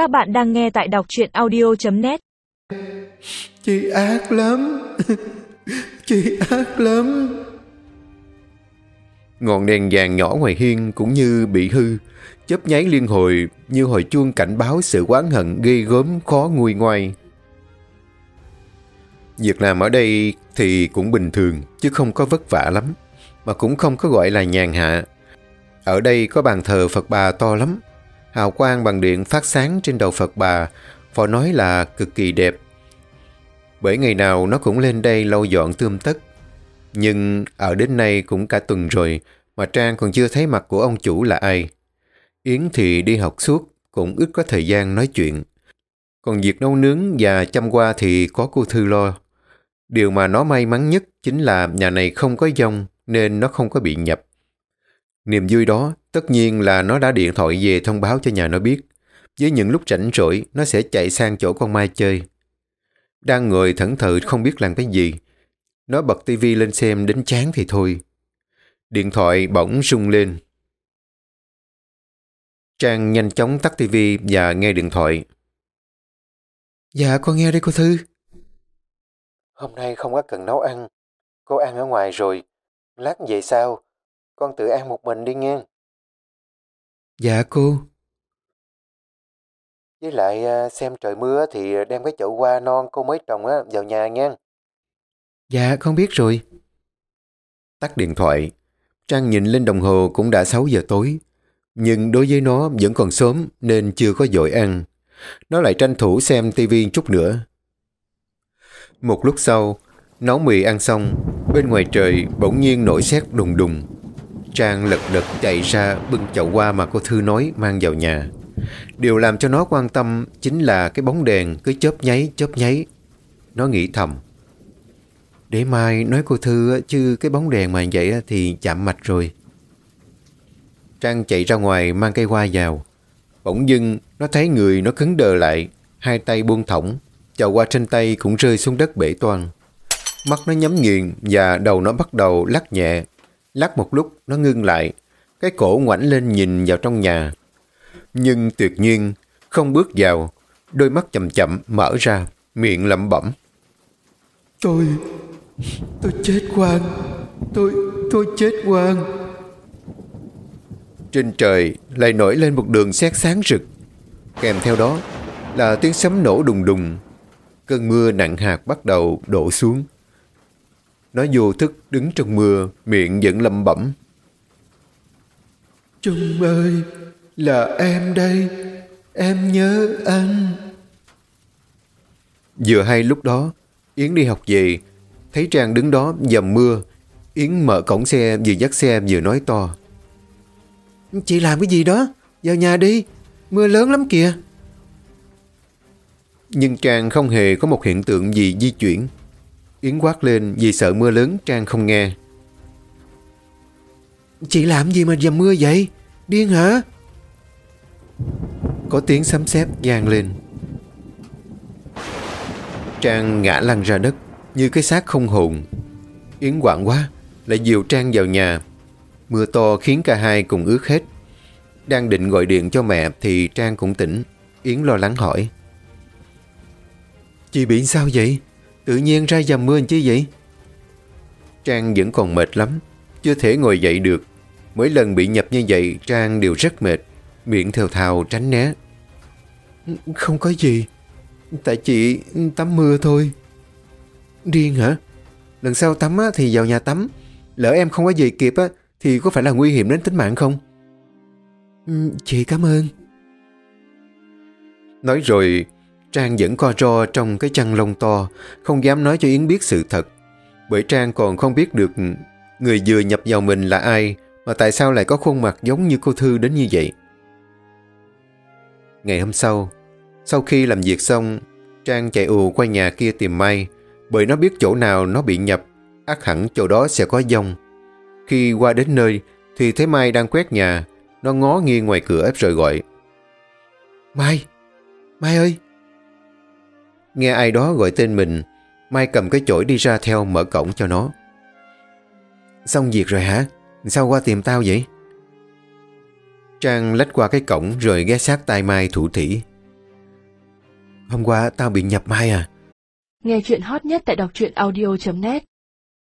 Các bạn đang nghe tại đọc truyện audio.net Chị ác lắm Chị ác lắm Ngọn đèn vàng nhỏ ngoài hiên cũng như bị hư chớp nháy liên hồi như hồi chuông cảnh báo sự oán hận ghê gớm khó nguôi ngoai. Việc làm ở đây thì cũng bình thường chứ không có vất vả lắm mà cũng không có gọi là nhàn hạ. Ở đây có bàn thờ Phật bà to lắm hào quang bằng điện phát sáng trên đầu Phật bà. Phò nói là cực kỳ đẹp. Bởi ngày nào nó cũng lên đây lau dọn tươm tất. Nhưng ở đến nay cũng cả tuần rồi Mà Trang còn chưa thấy mặt của ông chủ là ai. Yến thì đi học suốt, Cũng ít có thời gian nói chuyện. Còn việc nấu nướng và chăm qua thì có cô Thư lo. Điều mà nó may mắn nhất chính là nhà này không có dông nên nó không có bị nhập. Niềm vui đó tất nhiên là nó đã điện thoại về thông báo cho nhà nó biết. Với những lúc rảnh rỗi, nó sẽ chạy sang chỗ con Mai chơi. Đang ngồi thẫn thờ không biết làm cái gì. Nó bật tivi lên xem đến chán thì thôi. Điện thoại bỗng rung lên. Trang nhanh chóng tắt tivi và nghe điện thoại. Dạ con nghe đây cô Thư. Hôm nay không có cần nấu ăn. Cô ăn ở ngoài rồi. Lát về sao? Con tự ăn một mình đi nghe. Dạ cô. Với lại à, xem trời mưa thì đem cái chậu hoa non cô mới trồng vào nhà nha. Dạ con biết rồi. Tắt điện thoại. Trang nhìn lên đồng hồ cũng đã 6 giờ tối. Nhưng đối với nó vẫn còn sớm nên chưa có dội ăn. Nó lại tranh thủ xem tivi chút nữa. Một lúc sau, nấu mì ăn xong, bên ngoài trời bỗng nhiên nổi sét đùng đùng. Trang lật đật chạy ra bưng chậu hoa mà cô Thư nói mang vào nhà. Điều làm cho nó quan tâm chính là cái bóng đèn cứ chớp nháy chớp nháy. Nó nghĩ thầm. Để mai nói cô Thư chứ cái bóng đèn mà vậy thì chạm mạch rồi. Trang chạy ra ngoài mang cây hoa vào. Bỗng dưng nó thấy người nó cứng đờ lại, hai tay buông thõng, chậu hoa trên tay cũng rơi xuống đất bể toan. Mắt nó nhắm nghiền và đầu nó bắt đầu lắc nhẹ Lát một lúc nó ngưng lại, cái cổ ngoảnh lên nhìn vào trong nhà. Nhưng tuyệt nhiên, không bước vào, đôi mắt chậm chậm mở ra, miệng lẩm bẩm. Tôi, tôi chết quang, tôi, tôi chết quang. Trên trời lại nổi lên một đường xét sáng rực, kèm theo đó là tiếng sấm nổ đùng đùng. Cơn mưa nặng hạt bắt đầu đổ xuống. Nó vô thức đứng trong mưa, miệng vẫn lẩm bẩm. Trung ơi, là em đây, em nhớ anh. Vừa hay lúc đó, Yến đi học về, thấy Trang đứng đó dầm mưa. Yến mở cổng xe vừa dắt xe vừa nói to. Chị làm cái gì đó? Vào nhà đi, mưa lớn lắm kìa. Nhưng Trang không hề có một hiện tượng gì di chuyển. Yến quát lên vì sợ mưa lớn Trang không nghe. Chị làm gì mà dầm mưa vậy? Điên hả? Có tiếng sấm sét vang lên. Trang ngã lăn ra đất như cái xác không hồn. Yến quảng quá, lại dìu Trang vào nhà. Mưa to khiến cả hai cùng ướt hết. Đang định gọi điện cho mẹ thì Trang cũng tỉnh. Yến lo lắng hỏi. Chị bị sao vậy? Tự nhiên ra dầm mưa chứ vậy? Trang vẫn còn mệt lắm, chưa thể ngồi dậy được. Mỗi lần bị nhập như vậy, Trang đều rất mệt, miệng thều thào tránh né. Không có gì, tại chị tắm mưa thôi. Điên hả? Lần sau tắm thì vào nhà tắm. Lỡ em không có gì kịp á, thì có phải là nguy hiểm đến tính mạng không? Chị cảm ơn. Nói rồi, Trang vẫn co ro trong cái chăn lông to, không dám nói cho Yến biết sự thật. Bởi Trang còn không biết được người vừa nhập vào mình là ai, mà tại sao lại có khuôn mặt giống như cô Thư đến như vậy. Ngày hôm sau, sau khi làm việc xong, Trang chạy ù qua nhà kia tìm Mai, bởi nó biết chỗ nào nó bị nhập, ác hẳn chỗ đó sẽ có dông. Khi qua đến nơi, thì thấy Mai đang quét nhà, nó ngó nghiêng ngoài cửa ép rồi gọi. Mai! Mai ơi! Nghe ai đó gọi tên mình, Mai cầm cái chổi đi ra theo mở cổng cho nó. Xong việc rồi hả? Sao qua tìm tao vậy? Trang lách qua cái cổng rồi ghé sát tai Mai thủ thỉ. Hôm qua tao bị nhập mai à? Nghe chuyện hot nhất tại đọc truyện audio.net